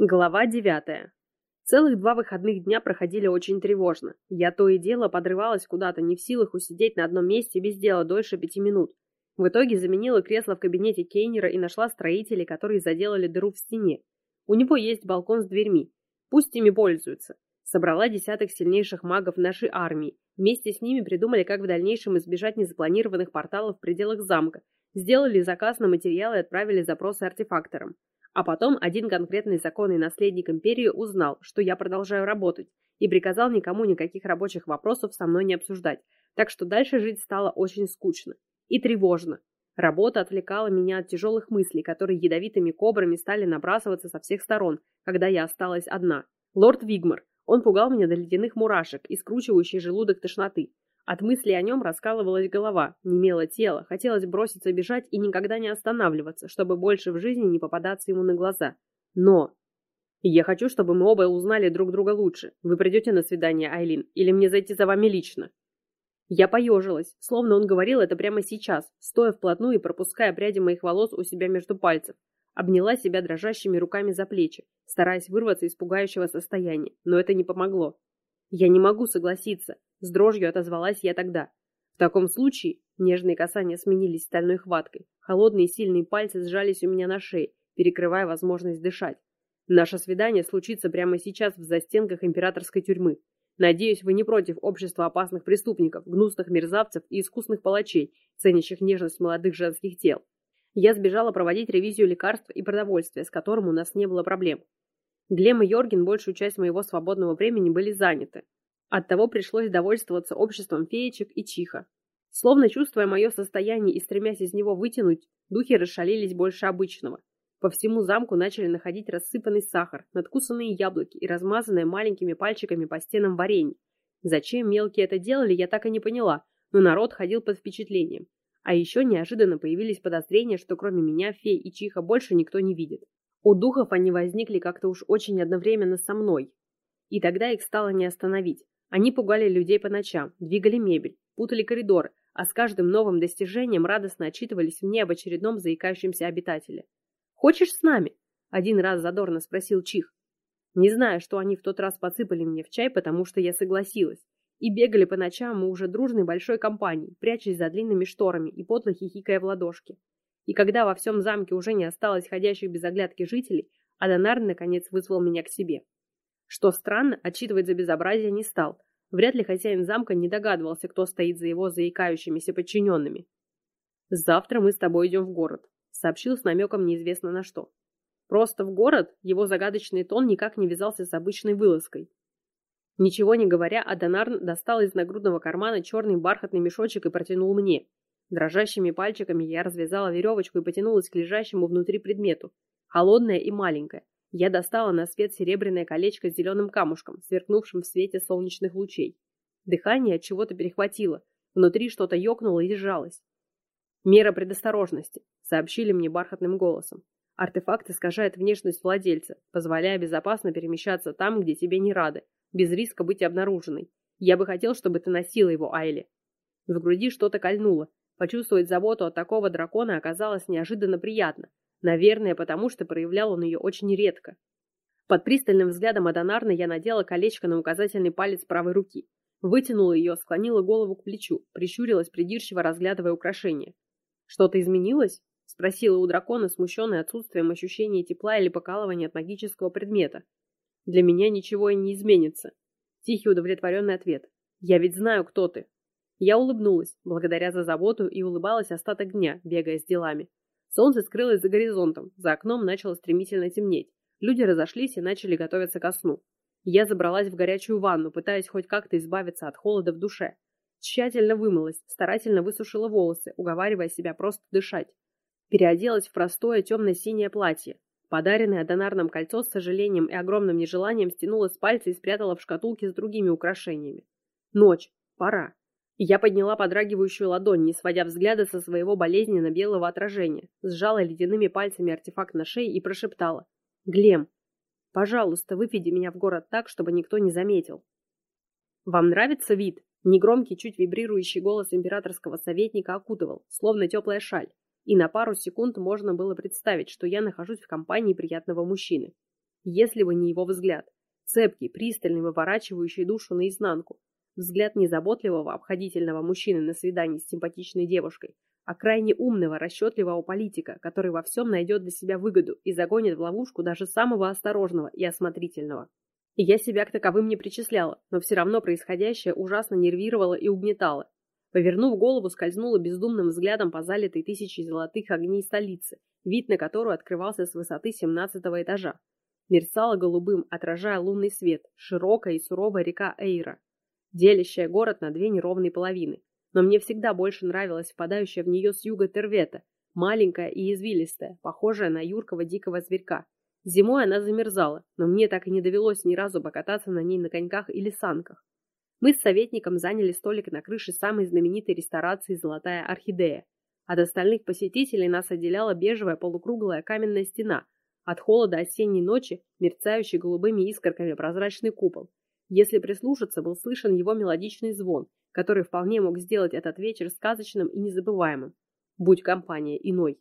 Глава девятая. Целых два выходных дня проходили очень тревожно. Я то и дело подрывалась куда-то, не в силах усидеть на одном месте без дела дольше пяти минут. В итоге заменила кресло в кабинете Кейнера и нашла строителей, которые заделали дыру в стене. У него есть балкон с дверьми. Пусть ими пользуются. Собрала десяток сильнейших магов нашей армии. Вместе с ними придумали, как в дальнейшем избежать незапланированных порталов в пределах замка. Сделали заказ на материалы и отправили запросы артефакторам. А потом один конкретный законный наследник империи узнал, что я продолжаю работать, и приказал никому никаких рабочих вопросов со мной не обсуждать, так что дальше жить стало очень скучно. И тревожно. Работа отвлекала меня от тяжелых мыслей, которые ядовитыми кобрами стали набрасываться со всех сторон, когда я осталась одна. Лорд Вигмар. Он пугал меня до ледяных мурашек и скручивающий желудок тошноты. От мысли о нем раскалывалась голова, немело тело, хотелось броситься бежать и никогда не останавливаться, чтобы больше в жизни не попадаться ему на глаза. Но... Я хочу, чтобы мы оба узнали друг друга лучше. Вы придете на свидание, Айлин, или мне зайти за вами лично? Я поежилась, словно он говорил это прямо сейчас, стоя вплотную и пропуская пряди моих волос у себя между пальцев. Обняла себя дрожащими руками за плечи, стараясь вырваться из пугающего состояния, но это не помогло. Я не могу согласиться, с дрожью отозвалась я тогда. В таком случае нежные касания сменились стальной хваткой. Холодные сильные пальцы сжались у меня на шее, перекрывая возможность дышать. Наше свидание случится прямо сейчас в застенках императорской тюрьмы. Надеюсь, вы не против общества опасных преступников, гнусных мерзавцев и искусных палачей, ценящих нежность молодых женских тел. Я сбежала проводить ревизию лекарств и продовольствия, с которым у нас не было проблем. Глем и Йорген большую часть моего свободного времени были заняты. Оттого пришлось довольствоваться обществом феечек и чиха. Словно чувствуя мое состояние и стремясь из него вытянуть, духи расшалились больше обычного. По всему замку начали находить рассыпанный сахар, надкусанные яблоки и размазанное маленькими пальчиками по стенам варенье. Зачем мелкие это делали, я так и не поняла, но народ ходил под впечатлением. А еще неожиданно появились подозрения, что кроме меня, фей и чиха больше никто не видит. У духов они возникли как-то уж очень одновременно со мной. И тогда их стало не остановить. Они пугали людей по ночам, двигали мебель, путали коридоры, а с каждым новым достижением радостно отчитывались мне об очередном заикающемся обитателе. «Хочешь с нами?» – один раз задорно спросил Чих. Не знаю, что они в тот раз подсыпали мне в чай, потому что я согласилась. И бегали по ночам мы уже дружной большой компанией, прячась за длинными шторами и подло хихикая в ладошки. И когда во всем замке уже не осталось ходящих без оглядки жителей, Адонар наконец вызвал меня к себе. Что странно, отчитывать за безобразие не стал. Вряд ли хозяин замка не догадывался, кто стоит за его заикающимися подчиненными. «Завтра мы с тобой идем в город», — сообщил с намеком неизвестно на что. Просто в город его загадочный тон никак не вязался с обычной вылазкой. Ничего не говоря, Адонарн достал из нагрудного кармана черный бархатный мешочек и протянул мне. Дрожащими пальчиками я развязала веревочку и потянулась к лежащему внутри предмету. Холодное и маленькое. Я достала на свет серебряное колечко с зеленым камушком, сверкнувшим в свете солнечных лучей. Дыхание от чего-то перехватило. Внутри что-то ёкнуло и сжалось. «Мера предосторожности», — сообщили мне бархатным голосом. Артефакт искажает внешность владельца, позволяя безопасно перемещаться там, где тебе не рады, без риска быть обнаруженной. Я бы хотел, чтобы ты носила его, Айли. В груди что-то кольнуло, Почувствовать заботу от такого дракона оказалось неожиданно приятно. Наверное, потому что проявлял он ее очень редко. Под пристальным взглядом Адонарна я надела колечко на указательный палец правой руки. Вытянула ее, склонила голову к плечу, прищурилась, придирчиво разглядывая украшение. «Что-то изменилось?» — спросила у дракона, смущенная отсутствием ощущения тепла или покалывания от магического предмета. «Для меня ничего и не изменится». Тихий удовлетворенный ответ. «Я ведь знаю, кто ты. Я улыбнулась, благодаря за заботу, и улыбалась остаток дня, бегая с делами. Солнце скрылось за горизонтом, за окном начало стремительно темнеть. Люди разошлись и начали готовиться ко сну. Я забралась в горячую ванну, пытаясь хоть как-то избавиться от холода в душе. Тщательно вымылась, старательно высушила волосы, уговаривая себя просто дышать. Переоделась в простое темно-синее платье. Подаренное донарным кольцо с сожалением и огромным нежеланием стянула с пальца и спрятала в шкатулке с другими украшениями. Ночь. Пора. Я подняла подрагивающую ладонь, не сводя взгляда со своего болезненно белого отражения, сжала ледяными пальцами артефакт на шее и прошептала. «Глем, пожалуйста, выведи меня в город так, чтобы никто не заметил». «Вам нравится вид?» Негромкий, чуть вибрирующий голос императорского советника окутывал, словно теплая шаль, и на пару секунд можно было представить, что я нахожусь в компании приятного мужчины. Если бы не его взгляд. Цепкий, пристальный, выворачивающий душу наизнанку. Взгляд незаботливого, обходительного мужчины на свидании с симпатичной девушкой, а крайне умного, расчетливого политика, который во всем найдет для себя выгоду и загонит в ловушку даже самого осторожного и осмотрительного. И я себя к таковым не причисляла, но все равно происходящее ужасно нервировало и угнетало. Повернув голову, скользнула бездумным взглядом по залитой тысячей золотых огней столицы, вид на которую открывался с высоты семнадцатого этажа. Мерцала голубым, отражая лунный свет, широкая и суровая река Эйра, делящая город на две неровные половины но мне всегда больше нравилась впадающая в нее с юга Тервета, маленькая и извилистая, похожая на юркого дикого зверька. Зимой она замерзала, но мне так и не довелось ни разу покататься на ней на коньках или санках. Мы с советником заняли столик на крыше самой знаменитой ресторации «Золотая орхидея». От остальных посетителей нас отделяла бежевая полукруглая каменная стена, от холода осенней ночи мерцающий голубыми искорками прозрачный купол. Если прислушаться, был слышен его мелодичный звон, который вполне мог сделать этот вечер сказочным и незабываемым. Будь компания иной.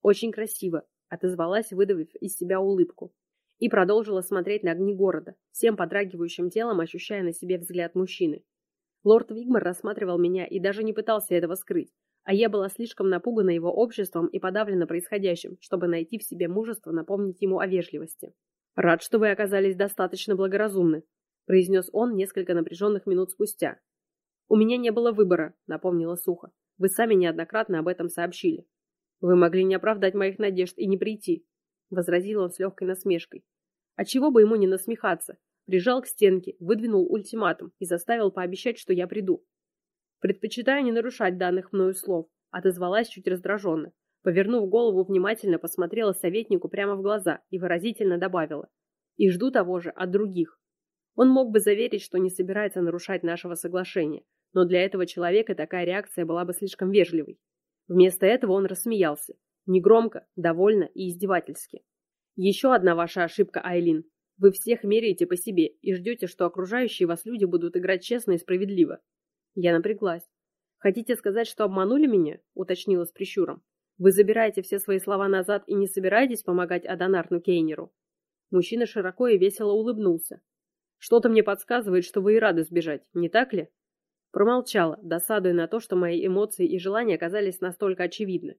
Очень красиво, отозвалась, выдавив из себя улыбку. И продолжила смотреть на огни города, всем подрагивающим телом ощущая на себе взгляд мужчины. Лорд Вигмар рассматривал меня и даже не пытался этого скрыть, а я была слишком напугана его обществом и подавлена происходящим, чтобы найти в себе мужество напомнить ему о вежливости. «Рад, что вы оказались достаточно благоразумны», произнес он несколько напряженных минут спустя, «У меня не было выбора», — напомнила сухо. «Вы сами неоднократно об этом сообщили». «Вы могли не оправдать моих надежд и не прийти», — возразил он с легкой насмешкой. «А чего бы ему не насмехаться?» Прижал к стенке, выдвинул ультиматум и заставил пообещать, что я приду. «Предпочитаю не нарушать данных мною слов», — отозвалась чуть раздраженно. Повернув голову, внимательно посмотрела советнику прямо в глаза и выразительно добавила. «И жду того же от других». Он мог бы заверить, что не собирается нарушать нашего соглашения, но для этого человека такая реакция была бы слишком вежливой. Вместо этого он рассмеялся. Негромко, довольно и издевательски. Еще одна ваша ошибка, Айлин. Вы всех меряете по себе и ждете, что окружающие вас люди будут играть честно и справедливо. Я напряглась. Хотите сказать, что обманули меня? Уточнила с прищуром. Вы забираете все свои слова назад и не собираетесь помогать Адонарну Кейнеру? Мужчина широко и весело улыбнулся. Что-то мне подсказывает, что вы и рады сбежать, не так ли? Промолчала, досадуя на то, что мои эмоции и желания оказались настолько очевидны.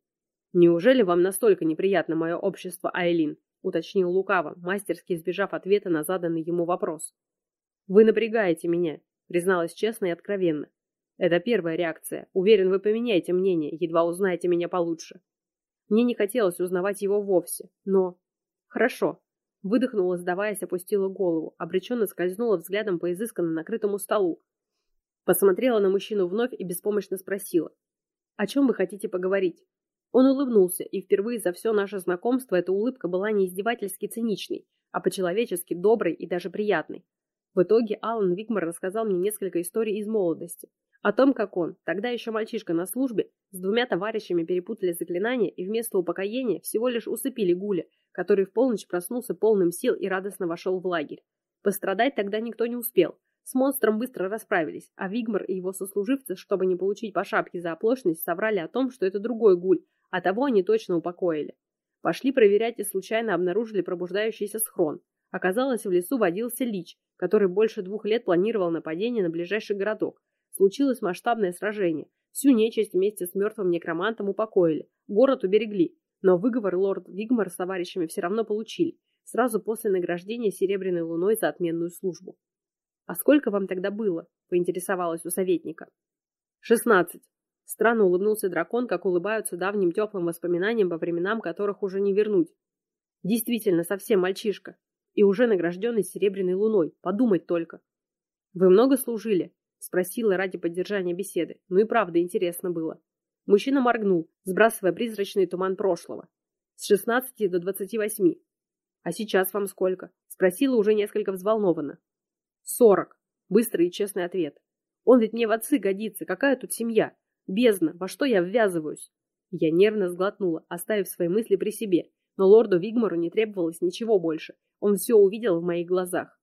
«Неужели вам настолько неприятно мое общество, Айлин?» — уточнил Лукаво, мастерски избежав ответа на заданный ему вопрос. «Вы напрягаете меня», — призналась честно и откровенно. «Это первая реакция. Уверен, вы поменяете мнение, едва узнаете меня получше». Мне не хотелось узнавать его вовсе, но... Хорошо. Выдохнула, сдаваясь, опустила голову, обреченно скользнула взглядом по изысканно накрытому столу, Посмотрела на мужчину вновь и беспомощно спросила. «О чем вы хотите поговорить?» Он улыбнулся, и впервые за все наше знакомство эта улыбка была не издевательски циничной, а по-человечески доброй и даже приятной. В итоге Алан Викмар рассказал мне несколько историй из молодости. О том, как он, тогда еще мальчишка на службе, с двумя товарищами перепутали заклинания и вместо упокоения всего лишь усыпили Гуля, который в полночь проснулся полным сил и радостно вошел в лагерь. Пострадать тогда никто не успел, с монстром быстро расправились, а Вигмар и его сослуживцы, чтобы не получить по шапке за оплошность, соврали о том, что это другой гуль, а того они точно упокоили. Пошли проверять и случайно обнаружили пробуждающийся схрон. Оказалось, в лесу водился лич, который больше двух лет планировал нападение на ближайший городок. Случилось масштабное сражение. Всю нечисть вместе с мертвым некромантом упокоили. Город уберегли. Но выговор лорд Вигмар с товарищами все равно получили. Сразу после награждения Серебряной Луной за отменную службу. «А сколько вам тогда было?» — поинтересовалась у советника. «Шестнадцать». Странно улыбнулся дракон, как улыбаются давним теплым воспоминаниям по временам, которых уже не вернуть. Действительно, совсем мальчишка. И уже награжденный серебряной луной. Подумать только. «Вы много служили?» — спросила ради поддержания беседы. Ну и правда интересно было. Мужчина моргнул, сбрасывая призрачный туман прошлого. С шестнадцати до двадцати восьми. «А сейчас вам сколько?» — спросила уже несколько взволнованно. Сорок. Быстрый и честный ответ. Он ведь мне в отцы годится. Какая тут семья? Бездна. Во что я ввязываюсь? Я нервно сглотнула, оставив свои мысли при себе. Но лорду Вигмару не требовалось ничего больше. Он все увидел в моих глазах.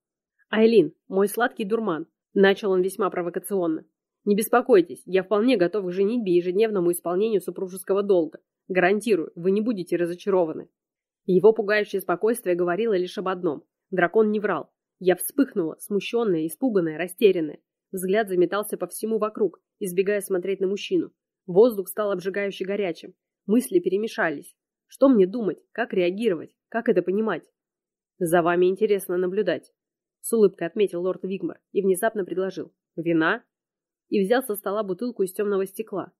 «Айлин, мой сладкий дурман», — начал он весьма провокационно. «Не беспокойтесь, я вполне готов к женитьбе и ежедневному исполнению супружеского долга. Гарантирую, вы не будете разочарованы». Его пугающее спокойствие говорило лишь об одном. Дракон не врал. Я вспыхнула, смущенная, испуганная, растерянная. Взгляд заметался по всему вокруг, избегая смотреть на мужчину. Воздух стал обжигающе горячим. Мысли перемешались. Что мне думать? Как реагировать? Как это понимать? За вами интересно наблюдать. С улыбкой отметил лорд Вигмар и внезапно предложил. Вина? И взял со стола бутылку из темного стекла.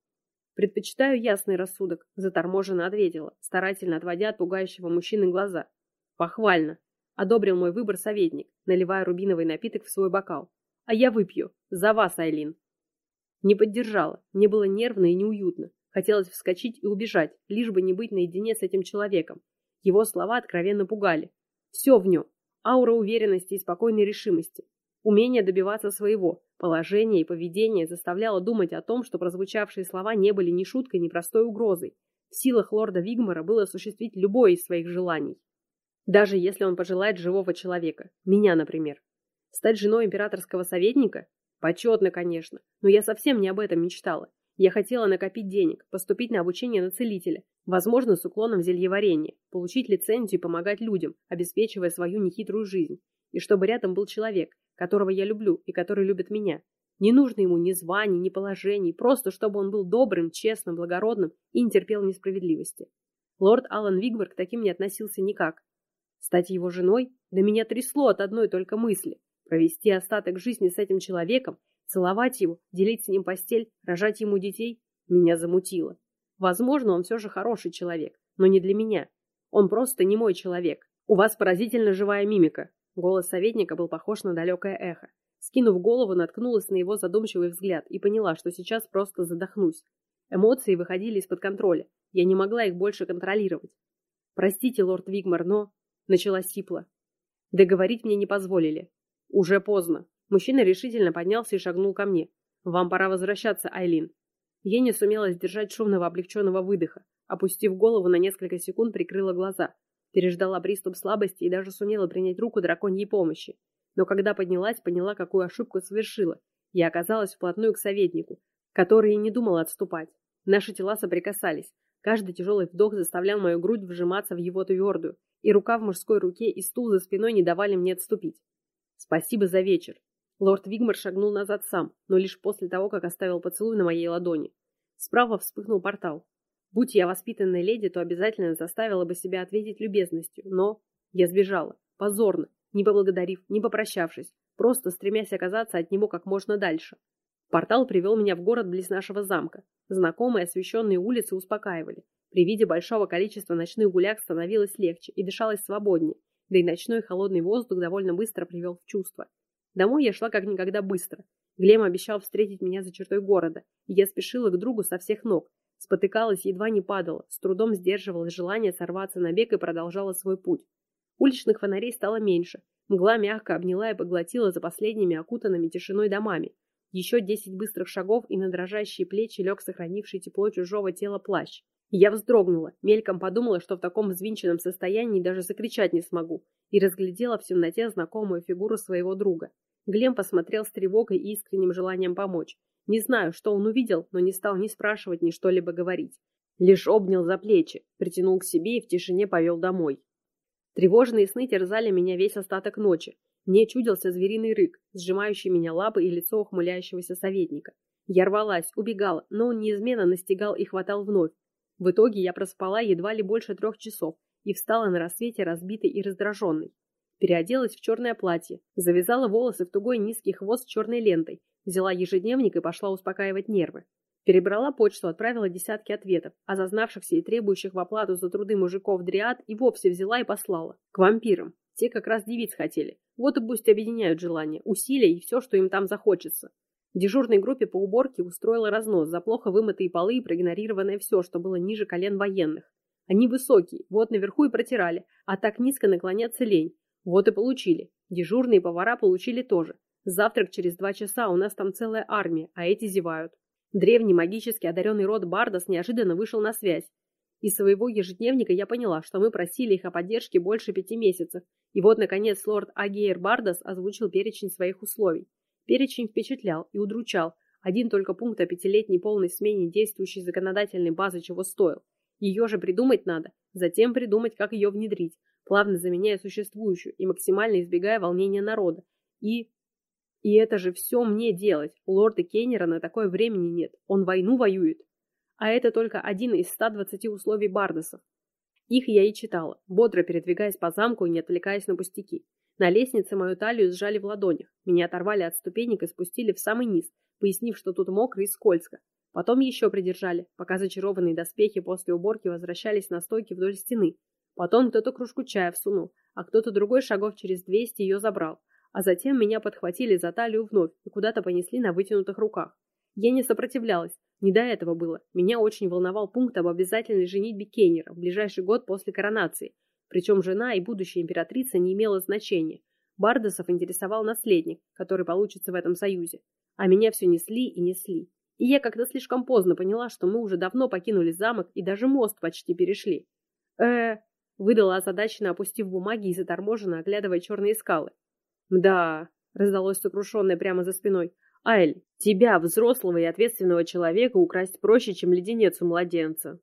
Предпочитаю ясный рассудок, заторможенно ответила, старательно отводя от пугающего мужчины глаза. Похвально. Одобрил мой выбор советник, наливая рубиновый напиток в свой бокал. А я выпью. За вас, Айлин. Не поддержала. Мне было нервно и неуютно. Хотелось вскочить и убежать, лишь бы не быть наедине с этим человеком. Его слова откровенно пугали. Все в нем. Аура уверенности и спокойной решимости. Умение добиваться своего, положение и поведение заставляло думать о том, что прозвучавшие слова не были ни шуткой, ни простой угрозой. В силах лорда Вигмара было осуществить любое из своих желаний. Даже если он пожелает живого человека. Меня, например. Стать женой императорского советника? Почетно, конечно, но я совсем не об этом мечтала. Я хотела накопить денег, поступить на обучение на целителя, возможно, с уклоном в зельеварение, получить лицензию и помогать людям, обеспечивая свою нехитрую жизнь. И чтобы рядом был человек, которого я люблю и который любит меня. Не нужно ему ни званий, ни положений, просто чтобы он был добрым, честным, благородным и не терпел несправедливости. Лорд Аллан Вигвар к таким не относился никак. Стать его женой? Да меня трясло от одной только мысли. Провести остаток жизни с этим человеком Целовать его, делить с ним постель, рожать ему детей меня замутило. Возможно, он все же хороший человек, но не для меня. Он просто не мой человек. У вас поразительно живая мимика. Голос советника был похож на далекое эхо. Скинув голову, наткнулась на его задумчивый взгляд и поняла, что сейчас просто задохнусь. Эмоции выходили из-под контроля. Я не могла их больше контролировать. «Простите, лорд Вигмар, но...» Начала сипла. Договорить мне не позволили. Уже поздно. Мужчина решительно поднялся и шагнул ко мне. «Вам пора возвращаться, Айлин». Я не сумела сдержать шумного облегченного выдоха. Опустив голову на несколько секунд, прикрыла глаза. Переждала приступ слабости и даже сумела принять руку драконьей помощи. Но когда поднялась, поняла, какую ошибку совершила. Я оказалась вплотную к советнику, который и не думал отступать. Наши тела соприкасались. Каждый тяжелый вдох заставлял мою грудь вжиматься в его твердую, и рука в мужской руке и стул за спиной не давали мне отступить. Спасибо за вечер. Лорд Вигмар шагнул назад сам, но лишь после того, как оставил поцелуй на моей ладони. Справа вспыхнул портал. Будь я воспитанной леди, то обязательно заставила бы себя ответить любезностью, но я сбежала, позорно, не поблагодарив, не попрощавшись, просто стремясь оказаться от него как можно дальше. Портал привел меня в город близ нашего замка. Знакомые освещенные улицы успокаивали. При виде большого количества ночных гуляк становилось легче и дышалось свободнее, да и ночной холодный воздух довольно быстро привел в чувство. Домой я шла как никогда быстро. Глем обещал встретить меня за чертой города, и я спешила к другу со всех ног. Спотыкалась, едва не падала, с трудом сдерживала желание сорваться на бег и продолжала свой путь. Уличных фонарей стало меньше. Мгла мягко обняла и поглотила за последними окутанными тишиной домами. Еще десять быстрых шагов, и на дрожащие плечи лег сохранивший тепло чужого тела плащ. Я вздрогнула, мельком подумала, что в таком взвинченном состоянии даже закричать не смогу, и разглядела в темноте знакомую фигуру своего друга. Глем посмотрел с тревогой и искренним желанием помочь. Не знаю, что он увидел, но не стал ни спрашивать, ни что-либо говорить. Лишь обнял за плечи, притянул к себе и в тишине повел домой. Тревожные сны терзали меня весь остаток ночи. Мне чудился звериный рык, сжимающий меня лапы и лицо ухмыляющегося советника. Я рвалась, убегала, но он неизменно настигал и хватал вновь, в итоге я проспала едва ли больше трех часов и встала на рассвете разбитой и раздраженной. Переоделась в черное платье, завязала волосы в тугой низкий хвост черной лентой, взяла ежедневник и пошла успокаивать нервы. Перебрала почту, отправила десятки ответов, а зазнавшихся и требующих в оплату за труды мужиков дриад и вовсе взяла и послала. К вампирам. Те как раз девиц хотели. Вот и пусть объединяют желания, усилия и все, что им там захочется. Дежурной группе по уборке устроила разнос за плохо вымытые полы и проигнорированное все, что было ниже колен военных. Они высокие, вот наверху и протирали, а так низко наклоняться лень. Вот и получили. Дежурные повара получили тоже. Завтрак через два часа, у нас там целая армия, а эти зевают. Древний магически одаренный род Бардас неожиданно вышел на связь. Из своего ежедневника я поняла, что мы просили их о поддержке больше пяти месяцев. И вот, наконец, лорд Агейр Бардас озвучил перечень своих условий. Перечень впечатлял и удручал. Один только пункт о пятилетней полной смене действующей законодательной базы чего стоил. Ее же придумать надо, затем придумать, как ее внедрить, плавно заменяя существующую и максимально избегая волнения народа. И... И это же все мне делать. У лорда Кейнера на такое времени нет. Он войну воюет. А это только один из 120 условий Бардосов. Их я и читала, бодро передвигаясь по замку и не отвлекаясь на пустяки. На лестнице мою талию сжали в ладонях, меня оторвали от ступенек и спустили в самый низ, пояснив, что тут мокро и скользко. Потом еще придержали, пока зачарованные доспехи после уборки возвращались на стойки вдоль стены. Потом кто-то кружку чая всунул, а кто-то другой шагов через 200 ее забрал. А затем меня подхватили за талию вновь и куда-то понесли на вытянутых руках. Я не сопротивлялась, не до этого было. Меня очень волновал пункт об обязательной женитьбе Кейнера в ближайший год после коронации. Причем жена и будущая императрица не имела значения. Бардосов интересовал наследник, который получится в этом союзе. А меня все несли и несли. И я как-то слишком поздно поняла, что мы уже давно покинули замок и даже мост почти перешли. э выдала озадаченно, опустив бумаги и заторможенно, оглядывая черные скалы. «Да», — раздалось сокрушенное прямо за спиной, Айль, тебя, взрослого и ответственного человека, украсть проще, чем леденец у младенца.